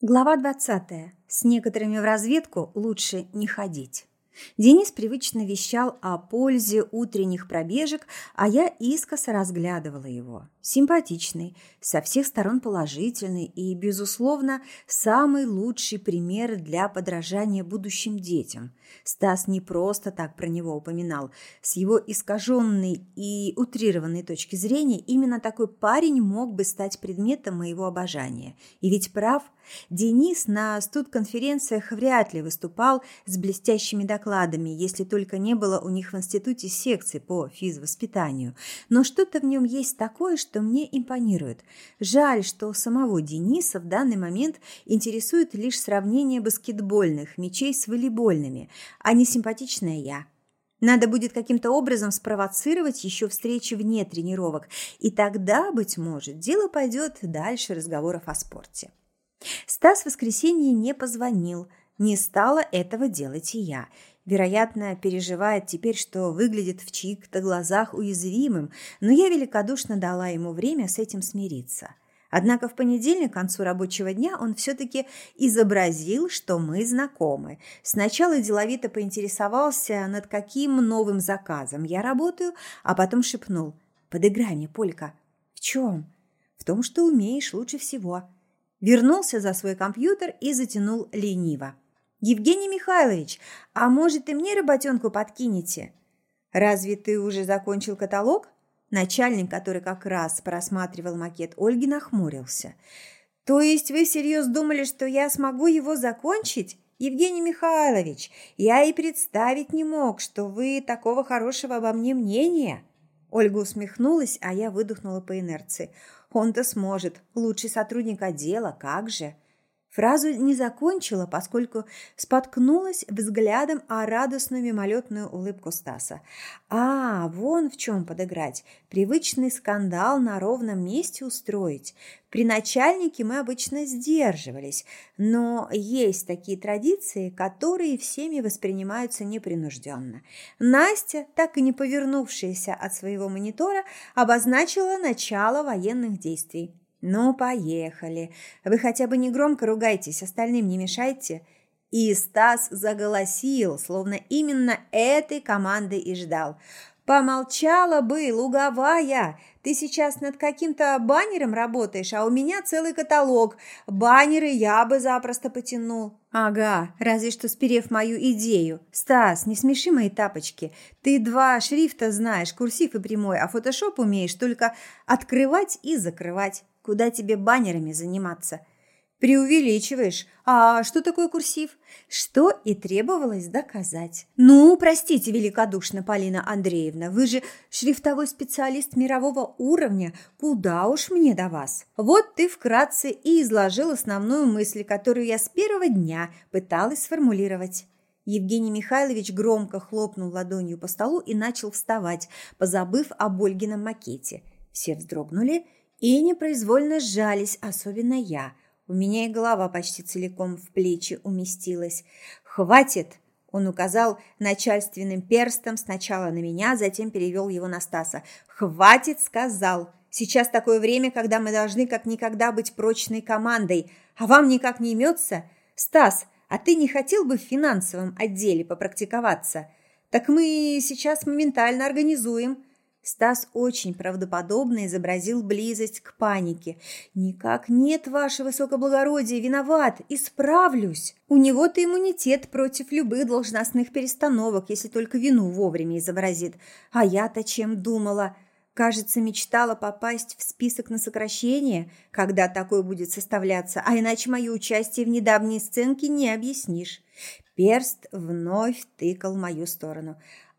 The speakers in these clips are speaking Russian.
Глава 20. С некоторыми в разведку лучше не ходить. Денис привычно вещал о пользе утренних пробежек, а я искоса разглядывала его. Симпатичный, со всех сторон положительный и, безусловно, самый лучший пример для подражания будущим детям. Стас не просто так про него упоминал. С его искаженной и утрированной точки зрения именно такой парень мог бы стать предметом моего обожания. И ведь прав, Денис на студконференциях вряд ли выступал с блестящими докладами, если только не было у них в институте секции по физвоспитанию. Но что-то в нем есть такое, что мне импонирует. Жаль, что самого Дениса в данный момент интересует лишь сравнение баскетбольных мячей с волейбольными, а не симпатичная я. Надо будет каким-то образом спровоцировать еще встречи вне тренировок, и тогда, быть может, дело пойдет дальше разговоров о спорте. Стас в воскресенье не позвонил, не стала этого делать и я. Вероятно, переживает теперь, что выглядит в чьих-то глазах уязвимым, но я великодушно дала ему время с этим смириться. Однако в понедельник, к концу рабочего дня, он все-таки изобразил, что мы знакомы. Сначала деловито поинтересовался, над каким новым заказом я работаю, а потом шепнул «Подыграй мне, Полька». «В чем?» «В том, что умеешь лучше всего». Вернулся за свой компьютер и затянул лениво. «Евгений Михайлович, а может и мне работенку подкинете?» «Разве ты уже закончил каталог?» Начальник, который как раз просматривал макет Ольги, нахмурился. «То есть вы всерьез думали, что я смогу его закончить?» «Евгений Михайлович, я и представить не мог, что вы такого хорошего обо мне мнения!» Ольга усмехнулась, а я выдохнула по инерции. «Он-то сможет. Лучший сотрудник отдела, как же!» Фразу не закончила, поскольку споткнулась взглядом о радостную мимолетную улыбку Стаса. А, вон в чем подыграть. Привычный скандал на ровном месте устроить. При начальнике мы обычно сдерживались, но есть такие традиции, которые всеми воспринимаются непринужденно. Настя, так и не повернувшаяся от своего монитора, обозначила начало военных действий. «Ну, поехали. Вы хотя бы не громко ругайтесь, остальным не мешайте». И Стас заголосил, словно именно этой команды и ждал. «Помолчала бы, луговая! Ты сейчас над каким-то баннером работаешь, а у меня целый каталог. Баннеры я бы запросто потянул». «Ага, разве что сперев мою идею. Стас, не смеши мои тапочки. Ты два шрифта знаешь, курсив и прямой, а фотошоп умеешь только открывать и закрывать. Куда тебе баннерами заниматься? Преувеличиваешь. А что такое курсив? Что и требовалось доказать. Ну, простите великодушно, Полина Андреевна, вы же шрифтовой специалист мирового уровня. Куда уж мне до вас? Вот ты вкратце и изложил основную мысль, которую я с первого дня пыталась сформулировать. Евгений Михайлович громко хлопнул ладонью по столу и начал вставать, позабыв о Ольгином макете. Все вздрогнули – и непроизвольно сжались, особенно я. У меня и голова почти целиком в плечи уместилась. «Хватит!» Он указал начальственным перстом сначала на меня, затем перевел его на Стаса. «Хватит!» – сказал. «Сейчас такое время, когда мы должны как никогда быть прочной командой. А вам никак не имется? Стас, а ты не хотел бы в финансовом отделе попрактиковаться? Так мы сейчас моментально организуем. Стас очень правдоподобно изобразил близость к панике. «Никак нет, ваше высокоблагородие, виноват, исправлюсь. У него-то иммунитет против любых должностных перестановок, если только вину вовремя изобразит. А я-то чем думала?» Кажется, мечтала попасть в список на сокращение, когда такое будет составляться, а иначе мое участие в недавней сценке не объяснишь. Перст вновь тыкал в мою сторону.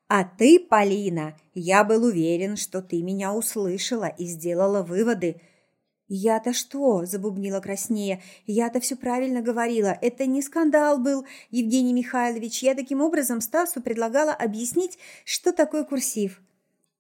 А ты, Полина, я был уверен, что ты меня услышала и сделала выводы. Я-то что, забубнила краснее. Я-то все правильно говорила. Это не скандал был, Евгений Михайлович. Я таким образом Стасу предлагала объяснить, что такое курсив.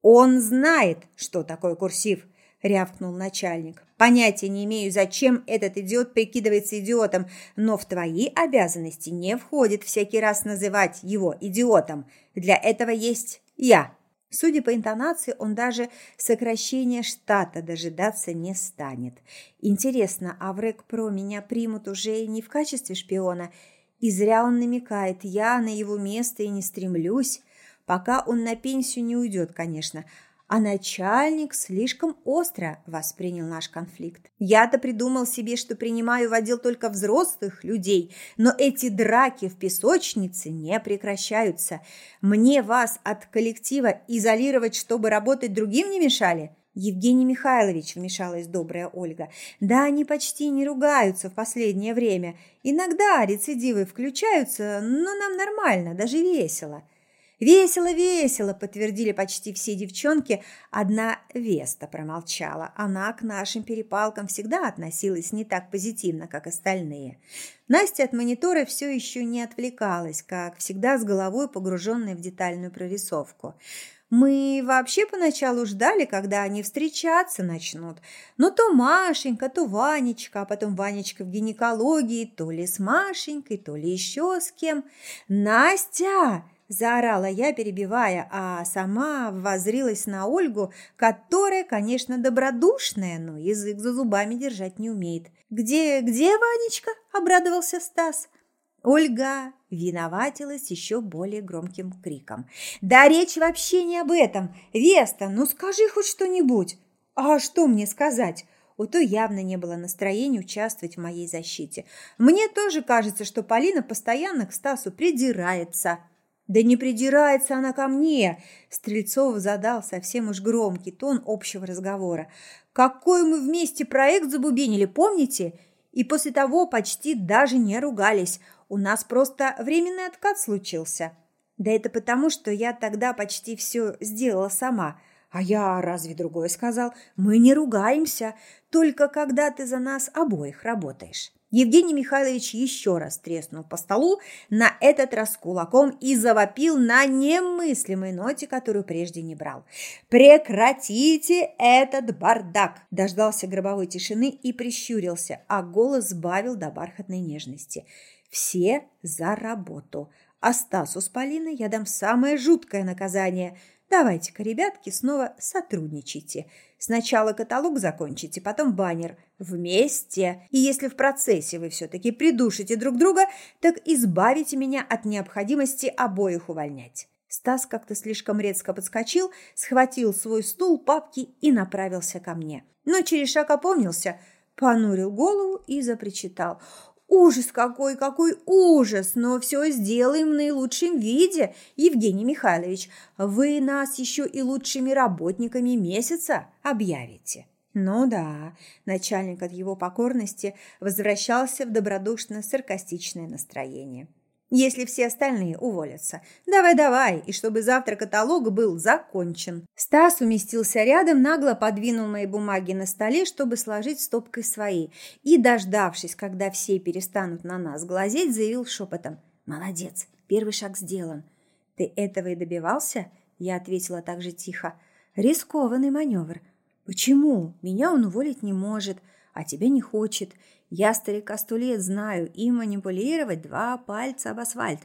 Он знает, что такое курсив, рявкнул начальник. Понятия не имею, зачем этот идиот прикидывается идиотом, но в твои обязанности не входит всякий раз называть его идиотом. Для этого есть я. Судя по интонации, он даже сокращения штата дожидаться не станет. Интересно, а в Рекпро меня примут уже не в качестве шпиона? И зря он намекает, я на его место и не стремлюсь. Пока он на пенсию не уйдет, конечно – а начальник слишком остро воспринял наш конфликт. Я-то придумал себе, что принимаю в отдел только взрослых людей, но эти драки в песочнице не прекращаются. Мне вас от коллектива изолировать, чтобы работать другим не мешали? Евгений Михайлович, вмешалась добрая Ольга. Да, они почти не ругаются в последнее время. Иногда рецидивы включаются, но нам нормально, даже весело. «Весело, весело!» – подтвердили почти все девчонки. Одна Веста промолчала. Она к нашим перепалкам всегда относилась не так позитивно, как остальные. Настя от монитора все еще не отвлекалась, как всегда с головой погруженной в детальную прорисовку. Мы вообще поначалу ждали, когда они встречаться начнут. Но то Машенька, то Ванечка, а потом Ванечка в гинекологии, то ли с Машенькой, то ли еще с кем. «Настя!» Заорала я, перебивая, а сама возрилась на Ольгу, которая, конечно, добродушная, но язык за зубами держать не умеет. «Где, где Ванечка?» – обрадовался Стас. Ольга виноватилась еще более громким криком. «Да речь вообще не об этом! Веста, ну скажи хоть что-нибудь!» «А что мне сказать?» У той явно не было настроения участвовать в моей защите. «Мне тоже кажется, что Полина постоянно к Стасу придирается». «Да не придирается она ко мне!» Стрельцов задал совсем уж громкий тон общего разговора. «Какой мы вместе проект забубенили, помните? И после того почти даже не ругались. У нас просто временный откат случился. Да это потому, что я тогда почти все сделала сама. А я разве другое сказал? Мы не ругаемся, только когда ты за нас обоих работаешь». Евгений Михайлович еще раз треснул по столу, на этот раз кулаком, и завопил на немыслимой ноте, которую прежде не брал. «Прекратите этот бардак!» Дождался гробовой тишины и прищурился, а голос сбавил до бархатной нежности. «Все за работу!» А Стасу с Полиной я дам самое жуткое наказание – Давайте-ка, ребятки, снова сотрудничайте. Сначала каталог закончите, потом баннер. Вместе. И если в процессе вы все-таки придушите друг друга, так избавите меня от необходимости обоих увольнять. Стас как-то слишком резко подскочил, схватил свой стул, папки и направился ко мне. Но через шаг опомнился, понурил голову и запричитал. Ужас какой, какой ужас! Но все сделаем в наилучшем виде, Евгений Михайлович. Вы нас еще и лучшими работниками месяца объявите. Ну да, начальник от его покорности возвращался в добродушно-саркастичное настроение если все остальные уволятся. Давай-давай, и чтобы завтра каталог был закончен. Стас уместился рядом, нагло подвинул мои бумаги на столе, чтобы сложить стопкой свои, и, дождавшись, когда все перестанут на нас глазеть, заявил шепотом. «Молодец, первый шаг сделан». «Ты этого и добивался?» Я ответила так же тихо. «Рискованный маневр. Почему? Меня он уволить не может, а тебя не хочет. Я старика сто лет знаю, и манипулировать два пальца об асфальт.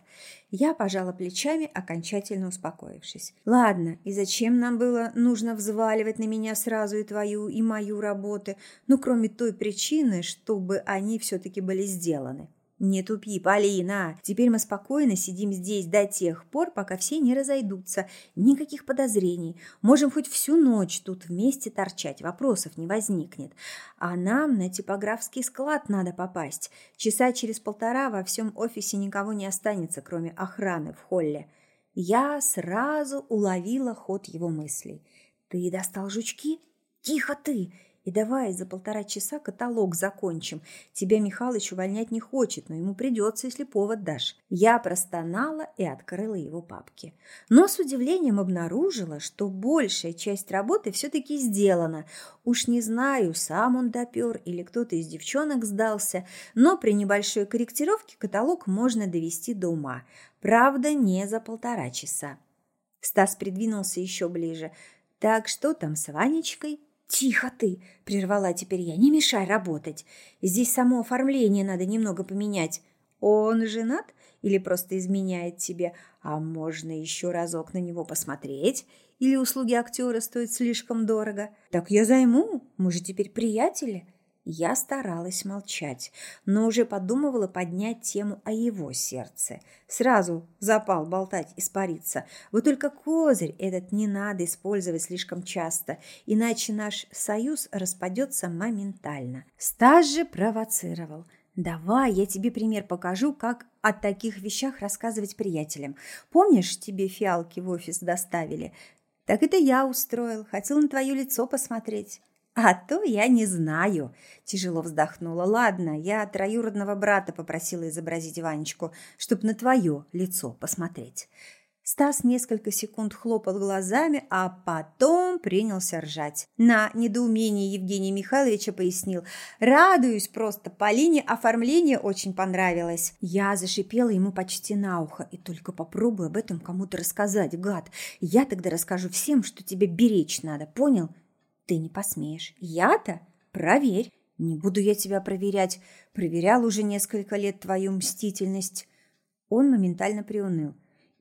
Я пожала плечами, окончательно успокоившись. Ладно, и зачем нам было нужно взваливать на меня сразу и твою, и мою работы, ну, кроме той причины, чтобы они все-таки были сделаны? «Не тупи, Полина. Теперь мы спокойно сидим здесь до тех пор, пока все не разойдутся. Никаких подозрений. Можем хоть всю ночь тут вместе торчать, вопросов не возникнет. А нам на типографский склад надо попасть. Часа через полтора во всем офисе никого не останется, кроме охраны в холле». Я сразу уловила ход его мыслей. «Ты достал жучки? Тихо ты! И давай за полтора часа каталог закончим. Тебя Михалыч увольнять не хочет, но ему придется, если повод дашь. Я простонала и открыла его папки. Но с удивлением обнаружила, что большая часть работы все-таки сделана. Уж не знаю, сам он допер или кто-то из девчонок сдался, но при небольшой корректировке каталог можно довести до ума. Правда, не за полтора часа. Стас придвинулся еще ближе. «Так что там с Ванечкой?» «Тихо ты!» – прервала теперь я. «Не мешай работать. Здесь само оформление надо немного поменять». Он женат или просто изменяет тебе, а можно еще разок на него посмотреть, или услуги актера стоят слишком дорого. Так я займу, мы же теперь приятели. Я старалась молчать, но уже подумывала поднять тему о его сердце. Сразу запал болтать, испариться. Вот только козырь этот не надо использовать слишком часто, иначе наш союз распадется моментально. Стас же провоцировал. «Давай, я тебе пример покажу, как о таких вещах рассказывать приятелям. Помнишь, тебе фиалки в офис доставили? Так это я устроил, хотел на твое лицо посмотреть». «А то я не знаю», – тяжело вздохнула. «Ладно, я троюродного брата попросила изобразить Ванечку, чтобы на твое лицо посмотреть». Стас несколько секунд хлопал глазами, а потом принялся ржать. На недоумение Евгения Михайловича пояснил. «Радуюсь просто, Полине оформление очень понравилось». Я зашипела ему почти на ухо. «И только попробуй об этом кому-то рассказать, гад. Я тогда расскажу всем, что тебе беречь надо, понял?» «Ты не посмеешь». «Я-то? Проверь». «Не буду я тебя проверять. Проверял уже несколько лет твою мстительность». Он моментально приуныл.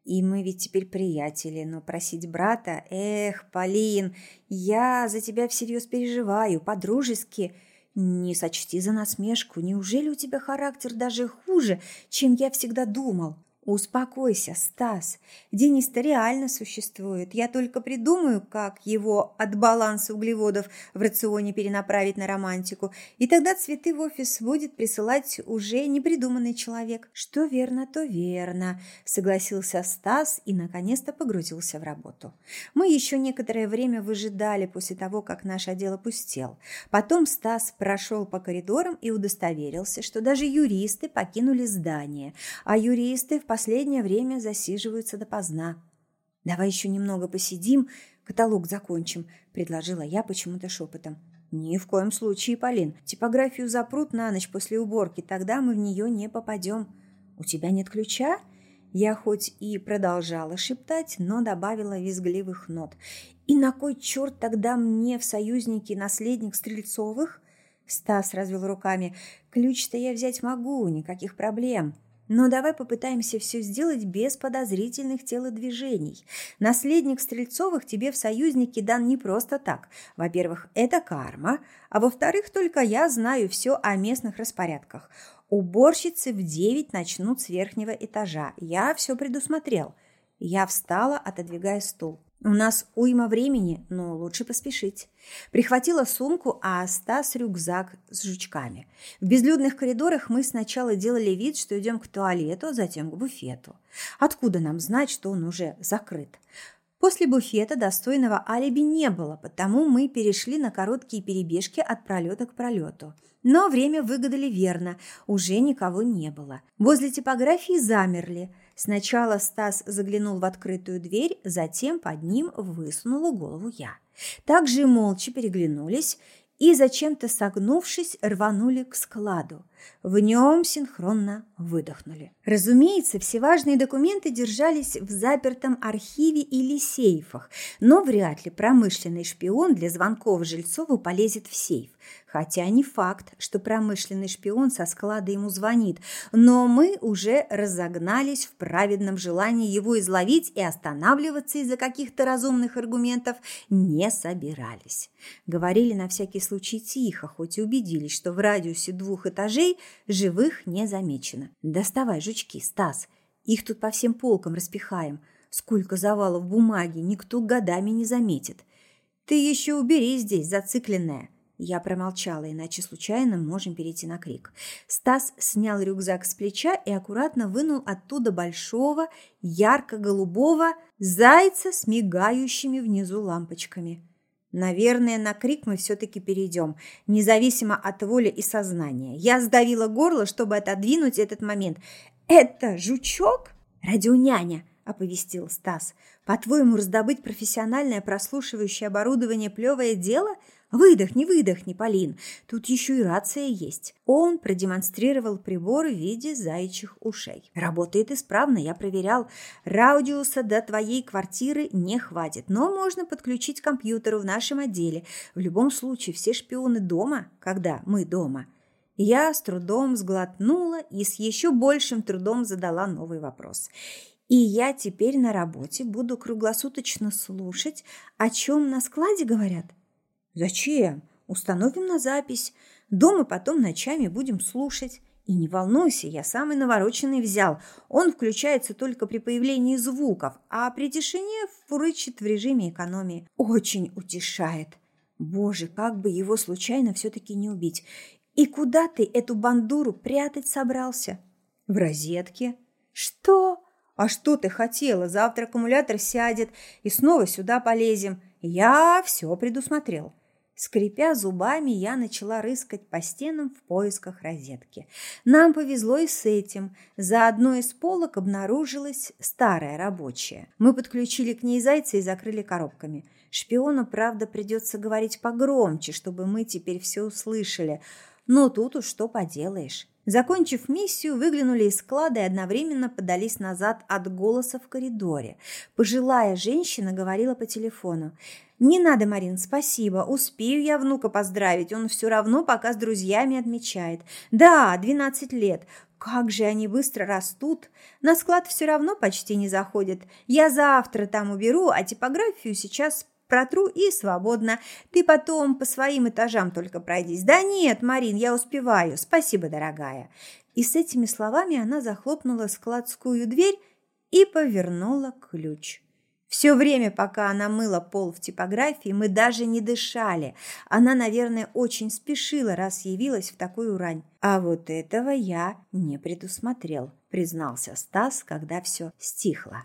И мы ведь теперь приятели, но просить брата... Эх, Полин, я за тебя всерьез переживаю, по-дружески. Не сочти за насмешку. Неужели у тебя характер даже хуже, чем я всегда думал? Успокойся, Стас. Денис-то реально существует. Я только придумаю, как его от баланса углеводов в рационе перенаправить на романтику, и тогда цветы в офис будет присылать уже непридуманный человек. Что верно, то верно, согласился Стас и наконец-то погрузился в работу. Мы еще некоторое время выжидали после того, как наш отдел опустел. Потом Стас прошел по коридорам и удостоверился, что даже юристы покинули здание, а юристы в последнее время засиживаются допоздна. «Давай еще немного посидим, каталог закончим», – предложила я почему-то шепотом. «Ни в коем случае, Полин. Типографию запрут на ночь после уборки, тогда мы в нее не попадем. У тебя нет ключа?» Я хоть и продолжала шептать, но добавила визгливых нот. «И на кой черт тогда мне в союзники наследник Стрельцовых?» Стас развел руками. «Ключ-то я взять могу, никаких проблем. Но давай попытаемся все сделать без подозрительных телодвижений. Наследник Стрельцовых тебе в союзники дан не просто так. Во-первых, это карма, а во-вторых, только я знаю все о местных распорядках. Уборщицы в девять начнут с верхнего этажа. Я все предусмотрел. Я встала, отодвигая стул. У нас уйма времени, но лучше поспешить. Прихватила сумку, а Стас рюкзак с жучками. В безлюдных коридорах мы сначала делали вид, что идем к туалету, затем к буфету. Откуда нам знать, что он уже закрыт? После буфета достойного алиби не было, потому мы перешли на короткие перебежки от пролета к пролету. Но время выгадали верно, уже никого не было. Возле типографии замерли – Сначала Стас заглянул в открытую дверь, затем под ним высунула голову я. Также молча переглянулись и, зачем-то согнувшись, рванули к складу. В нем синхронно выдохнули. Разумеется, все важные документы держались в запертом архиве или сейфах, но вряд ли промышленный шпион для звонков Жильцову полезет в сейф. Хотя не факт, что промышленный шпион со склада ему звонит, но мы уже разогнались в праведном желании его изловить и останавливаться из-за каких-то разумных аргументов не собирались. Говорили на всякий случай тихо, хоть и убедились, что в радиусе двух этажей живых не замечено. «Доставай жучки, Стас, их тут по всем полкам распихаем. Сколько завалов бумаги, никто годами не заметит. Ты еще убери здесь, зацикленная». Я промолчала, иначе случайно можем перейти на крик. Стас снял рюкзак с плеча и аккуратно вынул оттуда большого, ярко-голубого зайца с мигающими внизу лампочками. Наверное, на крик мы все-таки перейдем, независимо от воли и сознания. Я сдавила горло, чтобы отодвинуть этот момент. «Это жучок?» «Радионяня», – оповестил Стас. «По-твоему, раздобыть профессиональное прослушивающее оборудование – плевое дело? Выдохни, выдохни, Полин. Тут еще и рация есть. Он продемонстрировал прибор в виде заячьих ушей. Работает исправно, я проверял. Радиуса до твоей квартиры не хватит, но можно подключить к компьютеру в нашем отделе. В любом случае, все шпионы дома, когда мы дома. Я с трудом сглотнула и с еще большим трудом задала новый вопрос. И я теперь на работе буду круглосуточно слушать, о чем на складе говорят? Зачем? Установим на запись. Дома потом ночами будем слушать. И не волнуйся, я самый навороченный взял. Он включается только при появлении звуков, а при тишине фурычит в режиме экономии. Очень утешает. Боже, как бы его случайно все-таки не убить. И куда ты эту бандуру прятать собрался? В розетке. Что? А что ты хотела? Завтра аккумулятор сядет, и снова сюда полезем. Я все предусмотрел. Скрипя зубами, я начала рыскать по стенам в поисках розетки. Нам повезло и с этим. За одной из полок обнаружилась старая рабочая. Мы подключили к ней зайца и закрыли коробками. Шпиону, правда, придется говорить погромче, чтобы мы теперь все услышали – но тут уж что поделаешь. Закончив миссию, выглянули из склада и одновременно подались назад от голоса в коридоре. Пожилая женщина говорила по телефону. «Не надо, Марин, спасибо. Успею я внука поздравить. Он все равно пока с друзьями отмечает. Да, 12 лет. Как же они быстро растут. На склад все равно почти не заходят. Я завтра там уберу, а типографию сейчас протру и свободно. Ты потом по своим этажам только пройдись. Да нет, Марин, я успеваю. Спасибо, дорогая. И с этими словами она захлопнула складскую дверь и повернула ключ. Все время, пока она мыла пол в типографии, мы даже не дышали. Она, наверное, очень спешила, раз явилась в такую рань. А вот этого я не предусмотрел, признался Стас, когда все стихло.